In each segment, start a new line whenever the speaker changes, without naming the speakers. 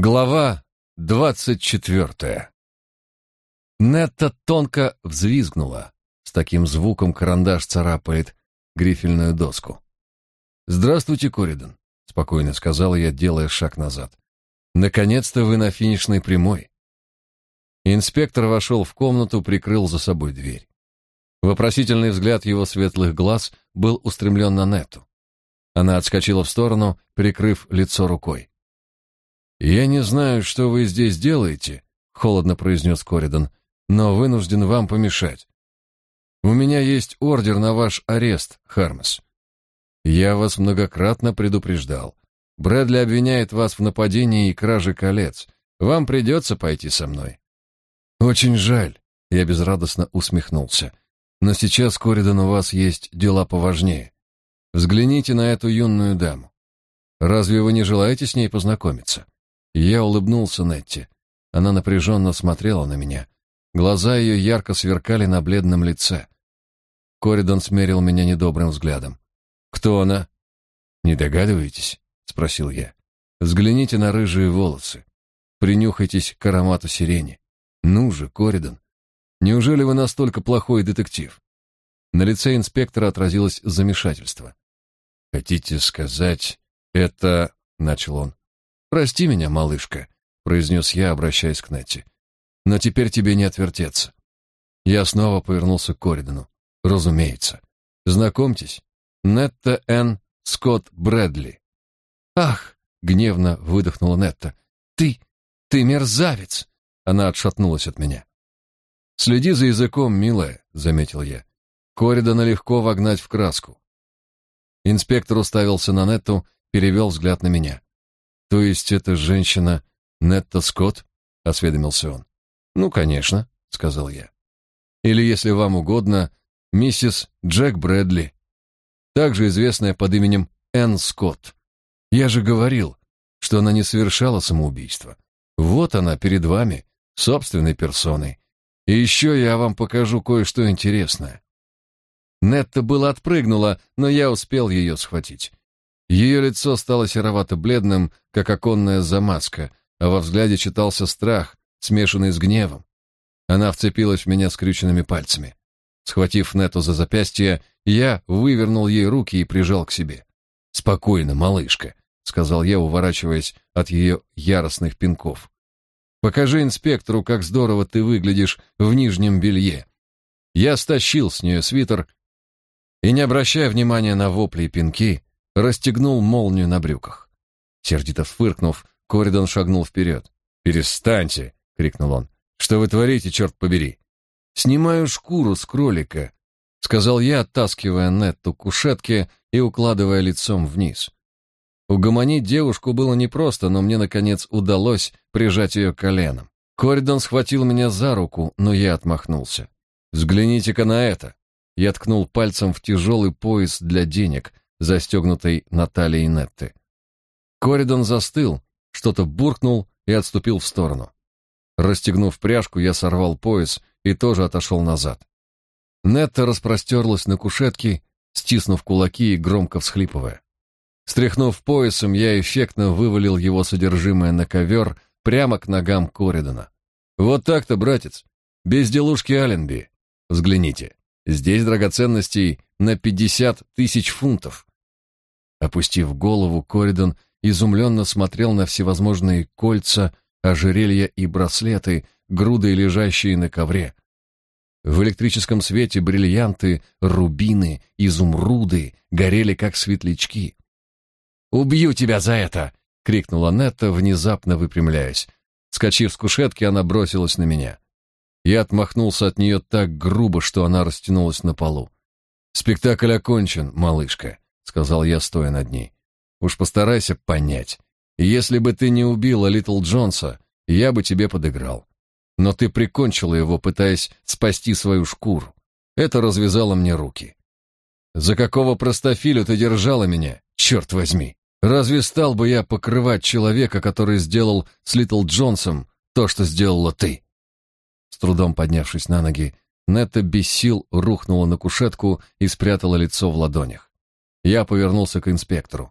Глава двадцать четвертая. Нетта тонко взвизгнула. С таким звуком карандаш царапает грифельную доску. «Здравствуйте, Коридон», — спокойно сказала я, делая шаг назад. «Наконец-то вы на финишной прямой». Инспектор вошел в комнату, прикрыл за собой дверь. Вопросительный взгляд его светлых глаз был устремлен на Нетту. Она отскочила в сторону, прикрыв лицо рукой. «Я не знаю, что вы здесь делаете», — холодно произнес Коридон, «но вынужден вам помешать. У меня есть ордер на ваш арест, Хармс. Я вас многократно предупреждал. Брэдли обвиняет вас в нападении и краже колец. Вам придется пойти со мной». «Очень жаль», — я безрадостно усмехнулся. «Но сейчас, Коридон, у вас есть дела поважнее. Взгляните на эту юную даму. Разве вы не желаете с ней познакомиться?» Я улыбнулся Нетти. Она напряженно смотрела на меня. Глаза ее ярко сверкали на бледном лице. Коридон смерил меня недобрым взглядом. «Кто она?» «Не догадываетесь?» — спросил я. «Взгляните на рыжие волосы. Принюхайтесь к аромату сирени. Ну же, Коридон, неужели вы настолько плохой детектив?» На лице инспектора отразилось замешательство. «Хотите сказать, это...» — начал он. «Прости меня, малышка», — произнес я, обращаясь к Нетти. «Но теперь тебе не отвертеться». Я снова повернулся к Коридону. «Разумеется. Знакомьтесь, Нетта Н. Скотт Брэдли». «Ах!» — гневно выдохнула Нетта. «Ты... ты мерзавец!» Она отшатнулась от меня. «Следи за языком, милая», — заметил я. Коридона легко вогнать в краску. Инспектор уставился на Нетту, перевел взгляд на меня. То есть эта женщина Нетта Скотт? осведомился он. Ну, конечно, сказал я. Или, если вам угодно, миссис Джек Брэдли, также известная под именем Энн Скотт. Я же говорил, что она не совершала самоубийство. Вот она перед вами, собственной персоной. И еще я вам покажу кое-что интересное. Нетта было отпрыгнула, но я успел ее схватить. Ее лицо стало серовато-бледным, как оконная замазка, а во взгляде читался страх, смешанный с гневом. Она вцепилась в меня скрюченными пальцами. Схватив Нету за запястье, я вывернул ей руки и прижал к себе. «Спокойно, малышка», — сказал я, уворачиваясь от ее яростных пинков. «Покажи инспектору, как здорово ты выглядишь в нижнем белье». Я стащил с нее свитер и, не обращая внимания на вопли и пинки, расстегнул молнию на брюках. Сердито фыркнув, Коридон шагнул вперед. «Перестаньте!» — крикнул он. «Что вы творите, черт побери?» «Снимаю шкуру с кролика», — сказал я, оттаскивая Нетту к кушетке и укладывая лицом вниз. Угомонить девушку было непросто, но мне, наконец, удалось прижать ее коленом. Коридон схватил меня за руку, но я отмахнулся. «Взгляните-ка на это!» Я ткнул пальцем в тяжелый пояс для денег, застегнутой на талии Нетты. Коридон застыл, что-то буркнул и отступил в сторону. Расстегнув пряжку, я сорвал пояс и тоже отошел назад. Нетта распростерлась на кушетке, стиснув кулаки и громко всхлипывая. Стряхнув поясом, я эффектно вывалил его содержимое на ковер прямо к ногам Коридона. «Вот так-то, братец! Безделушки Аленби! Взгляните, здесь драгоценностей на пятьдесят тысяч фунтов. Опустив голову, Коридон изумленно смотрел на всевозможные кольца, ожерелья и браслеты, груды, лежащие на ковре. В электрическом свете бриллианты, рубины, изумруды горели как светлячки. «Убью тебя за это!» — крикнула Нетта, внезапно выпрямляясь. Скочив с кушетки, она бросилась на меня. Я отмахнулся от нее так грубо, что она растянулась на полу. «Спектакль окончен, малышка сказал я, стоя над ней. Уж постарайся понять. Если бы ты не убила Литл Джонса, я бы тебе подыграл. Но ты прикончила его, пытаясь спасти свою шкуру. Это развязало мне руки. За какого простофилю ты держала меня, черт возьми? Разве стал бы я покрывать человека, который сделал с Литл Джонсом то, что сделала ты? С трудом поднявшись на ноги, Нетта без сил рухнула на кушетку и спрятала лицо в ладонях. Я повернулся к инспектору.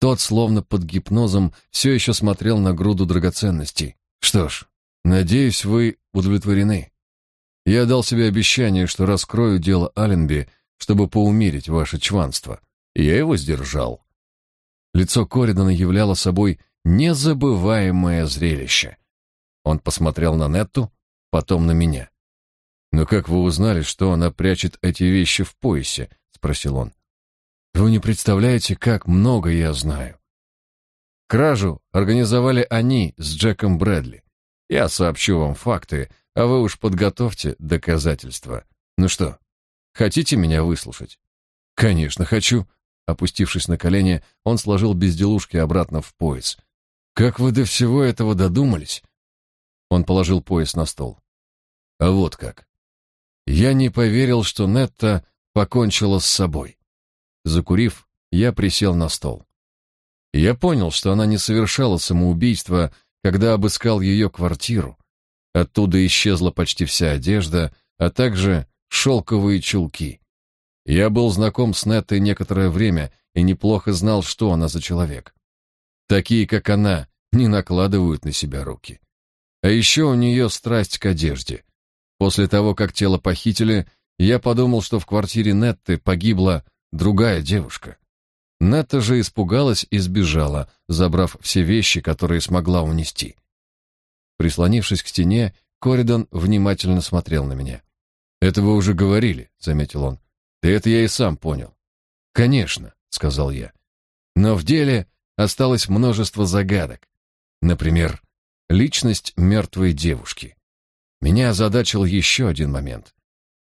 Тот, словно под гипнозом, все еще смотрел на груду драгоценностей. Что ж, надеюсь, вы удовлетворены. Я дал себе обещание, что раскрою дело Аленби, чтобы поумерить ваше чванство. И я его сдержал. Лицо Коридана являло собой незабываемое зрелище. Он посмотрел на Нетту, потом на меня. «Но как вы узнали, что она прячет эти вещи в поясе?» — спросил он. «Вы не представляете, как много я знаю». Кражу организовали они с Джеком Брэдли. Я сообщу вам факты, а вы уж подготовьте доказательства. Ну что, хотите меня выслушать? Конечно, хочу. Опустившись на колени, он сложил безделушки обратно в пояс. Как вы до всего этого додумались? Он положил пояс на стол. А вот как. Я не поверил, что Нетта покончила с собой. Закурив, я присел на стол. Я понял, что она не совершала самоубийство, когда обыскал ее квартиру. Оттуда исчезла почти вся одежда, а также шелковые чулки. Я был знаком с Неттой некоторое время и неплохо знал, что она за человек. Такие, как она, не накладывают на себя руки. А еще у нее страсть к одежде. После того, как тело похитили, я подумал, что в квартире Нетты погибла другая девушка. Нетта же испугалась и сбежала, забрав все вещи, которые смогла унести. Прислонившись к стене, Коридон внимательно смотрел на меня. «Это вы уже говорили», — заметил он. «Да это я и сам понял». «Конечно», — сказал я. «Но в деле осталось множество загадок. Например, личность мертвой девушки. Меня озадачил еще один момент.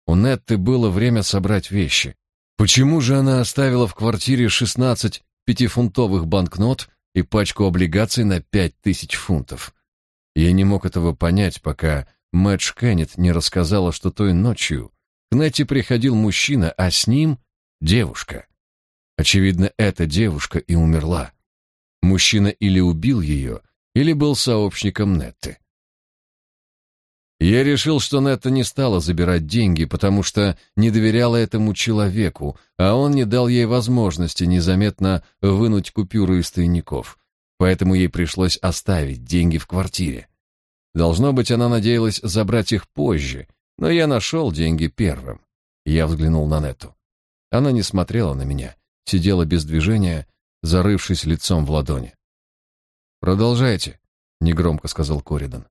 У Нетты было время собрать вещи. Почему же она оставила в квартире 16 пятифунтовых банкнот и пачку облигаций на пять тысяч фунтов? Я не мог этого понять, пока Мэтч Кеннет не рассказала, что той ночью к Нетте приходил мужчина, а с ним девушка. Очевидно, эта девушка и умерла. Мужчина или убил ее, или был сообщником Нетты. Я решил, что Нетта не стала забирать деньги, потому что не доверяла этому человеку, а он не дал ей возможности незаметно вынуть купюры из тайников. Поэтому ей пришлось оставить деньги в квартире. Должно быть, она надеялась забрать их позже, но я нашел деньги первым. Я взглянул на Нетту. Она не смотрела на меня, сидела без движения, зарывшись лицом в ладони. «Продолжайте», — негромко сказал Коридан.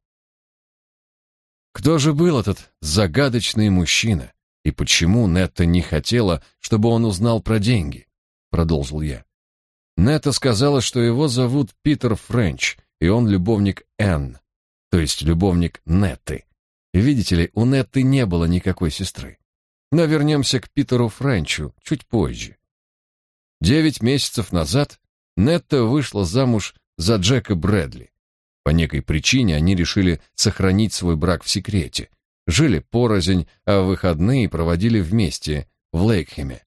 Кто же был этот загадочный мужчина? И почему Нетта не хотела, чтобы он узнал про деньги? Продолжил я. Нетта сказала, что его зовут Питер Френч, и он любовник Энн, то есть любовник Нетты. Видите ли, у Нетты не было никакой сестры. Но вернемся к Питеру Френчу чуть позже. Девять месяцев назад Нетта вышла замуж за Джека Брэдли. По некой причине они решили сохранить свой брак в секрете. Жили порознь, а выходные проводили вместе в Лейкхеме.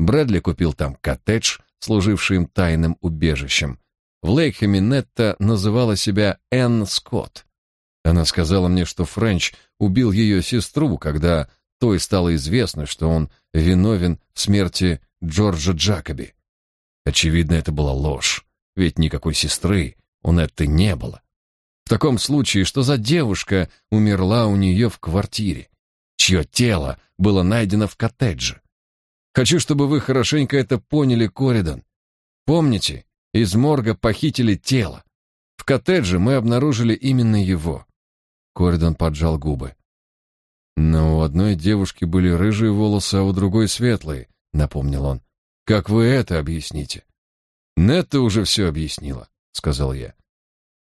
Брэдли купил там коттедж, служивший им тайным убежищем. В Лейкхеме Нетта называла себя Энн Скотт. Она сказала мне, что Френч убил ее сестру, когда той стало известно, что он виновен в смерти Джорджа Джакоби. Очевидно, это была ложь, ведь никакой сестры у Нетты не было. В таком случае, что за девушка умерла у нее в квартире, чье тело было найдено в коттедже? Хочу, чтобы вы хорошенько это поняли, Коридан. Помните, из морга похитили тело. В коттедже мы обнаружили именно его. Коридан поджал губы. Но у одной девушки были рыжие волосы, а у другой светлые, напомнил он. Как вы это объясните? Нетта уже все объяснила. — сказал я.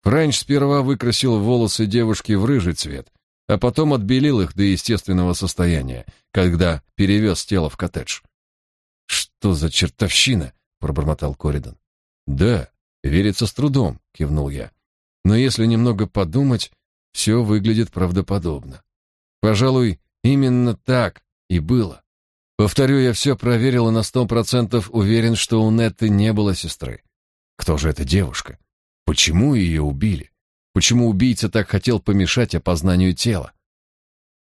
Френч сперва выкрасил волосы девушки в рыжий цвет, а потом отбелил их до естественного состояния, когда перевез тело в коттедж. «Что за чертовщина?» — пробормотал Коридан. «Да, верится с трудом», — кивнул я. «Но если немного подумать, все выглядит правдоподобно. Пожалуй, именно так и было. Повторю, я все проверил и на сто процентов уверен, что у Нетты не было сестры. Кто же эта девушка? Почему ее убили? Почему убийца так хотел помешать опознанию тела?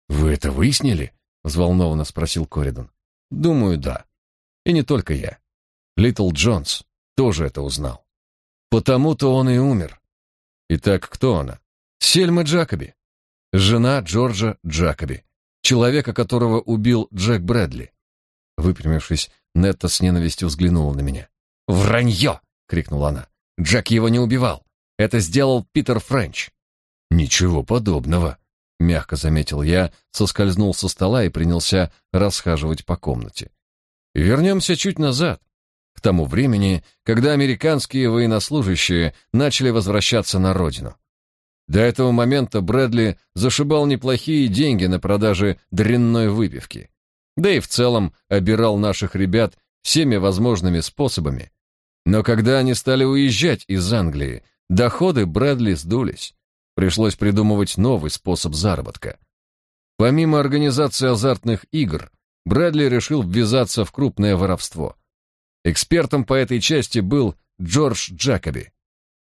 Вы это выяснили? взволнованно спросил Коридон. Думаю, да. И не только я. Литл Джонс, тоже это узнал. Потому-то он и умер. Итак, кто она? Сельма Джакоби, жена Джорджа Джакоби, человека, которого убил Джек Брэдли. Выпрямившись, Нетта с ненавистью взглянула на меня. «Вранье!» — крикнула она. «Джек его не убивал. Это сделал Питер Френч». «Ничего подобного», — мягко заметил я, соскользнул со стола и принялся расхаживать по комнате. «Вернемся чуть назад, к тому времени, когда американские военнослужащие начали возвращаться на родину. До этого момента Брэдли зашибал неплохие деньги на продаже дрянной выпивки. Да и в целом обирал наших ребят всеми возможными способами. Но когда они стали уезжать из Англии, доходы Брэдли сдулись. Пришлось придумывать новый способ заработка. Помимо организации азартных игр, Брэдли решил ввязаться в крупное воровство. Экспертом по этой части был Джордж Джакоби.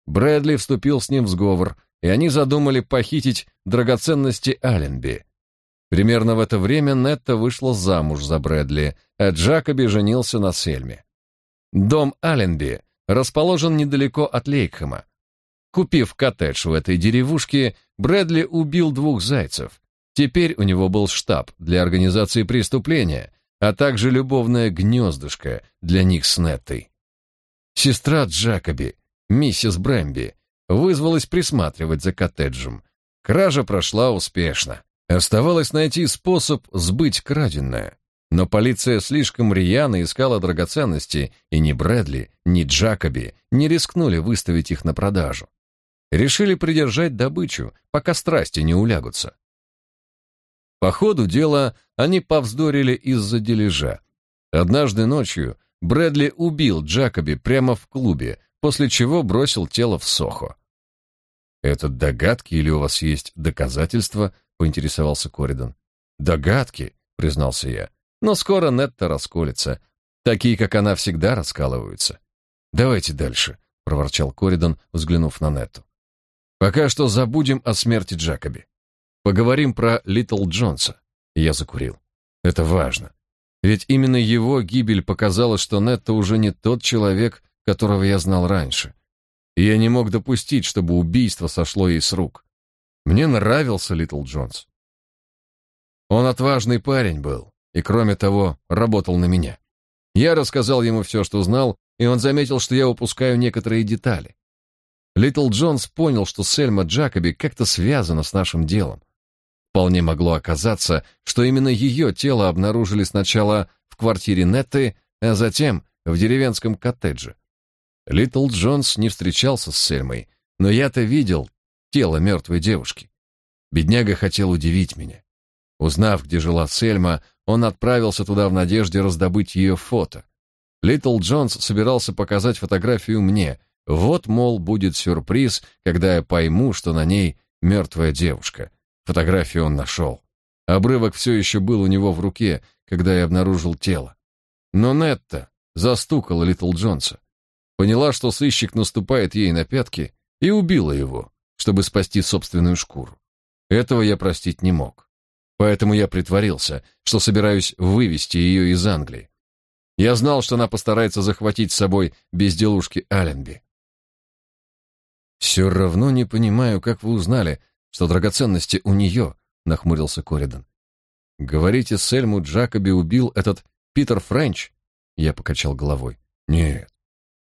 Брэдли вступил с ним в сговор, и они задумали похитить драгоценности Алленби. Примерно в это время Нетта вышла замуж за Брэдли, а Джакоби женился на Сельме. Дом Алленби расположен недалеко от Лейкхэма. Купив коттедж в этой деревушке, Брэдли убил двух зайцев. Теперь у него был штаб для организации преступления, а также любовное гнездышко для них с Неттой. Сестра Джакоби, миссис Брэмби, вызвалась присматривать за коттеджем. Кража прошла успешно. Оставалось найти способ сбыть краденое. Но полиция слишком рьяно искала драгоценности, и ни Брэдли, ни Джакоби не рискнули выставить их на продажу. Решили придержать добычу, пока страсти не улягутся. По ходу дела они повздорили из-за дележа. Однажды ночью Брэдли убил Джакоби прямо в клубе, после чего бросил тело в Сохо. «Это догадки или у вас есть доказательства?» — поинтересовался Коридан. «Догадки», — признался я. «Но скоро Нетта расколется. Такие, как она, всегда раскалываются». «Давайте дальше», — проворчал Коридан, взглянув на Нетту. «Пока что забудем о смерти Джакоби. Поговорим про Литл Джонса. Я закурил. Это важно. Ведь именно его гибель показала, что Нетта уже не тот человек, которого я знал раньше. И я не мог допустить, чтобы убийство сошло ей с рук. Мне нравился Литл Джонс. Он отважный парень был, и кроме того, работал на меня. Я рассказал ему все, что знал, и он заметил, что я упускаю некоторые детали. Литл Джонс понял, что Сельма Джакоби как-то связана с нашим делом. Вполне могло оказаться, что именно ее тело обнаружили сначала в квартире Нетты, а затем в деревенском коттедже. Литл Джонс не встречался с Сельмой, но я-то видел тело мертвой девушки. Бедняга хотел удивить меня. Узнав, где жила Сельма, он отправился туда в надежде раздобыть ее фото. Литл Джонс собирался показать фотографию мне. Вот, мол, будет сюрприз, когда я пойму, что на ней мертвая девушка. Фотографию он нашел. Обрывок все еще был у него в руке, когда я обнаружил тело. Но Нетта застукала Литл Джонса. Поняла, что сыщик наступает ей на пятки, и убила его, чтобы спасти собственную шкуру. Этого я простить не мог. Поэтому я притворился, что собираюсь вывести ее из Англии. Я знал, что она постарается захватить с собой безделушки Алленби. «Все равно не понимаю, как вы узнали, что драгоценности у нее», — нахмурился Коридан. «Говорите, Сельму Джакоби убил этот Питер Френч?» Я покачал головой. «Нет,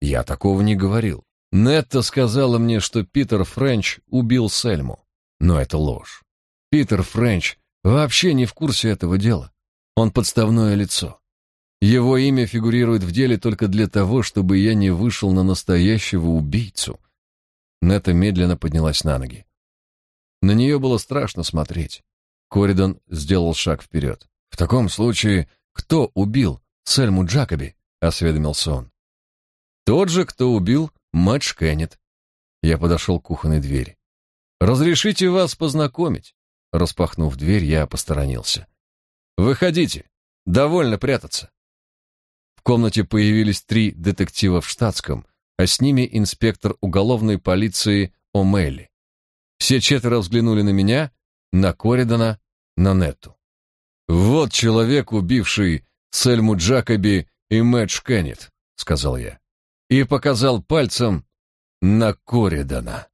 я такого не говорил. Нетта сказала мне, что Питер Френч убил Сельму. Но это ложь. Питер Френч вообще не в курсе этого дела. Он подставное лицо. Его имя фигурирует в деле только для того, чтобы я не вышел на настоящего убийцу. Нетта медленно поднялась на ноги. На нее было страшно смотреть. Коридан сделал шаг вперед. «В таком случае, кто убил Сельму Джакоби?» — осведомился он. «Тот же, кто убил Мэтч Кеннет». Я подошел к кухонной двери. «Разрешите вас познакомить?» Распахнув дверь, я посторонился. «Выходите. Довольно прятаться». В комнате появились три детектива в штатском, а с ними инспектор уголовной полиции О'Мелли. Все четверо взглянули на меня, на Коридана, на Нетту. «Вот человек, убивший Сельму Джакоби и Мэтч Кеннет», — сказал я. и показал пальцем на Коридана.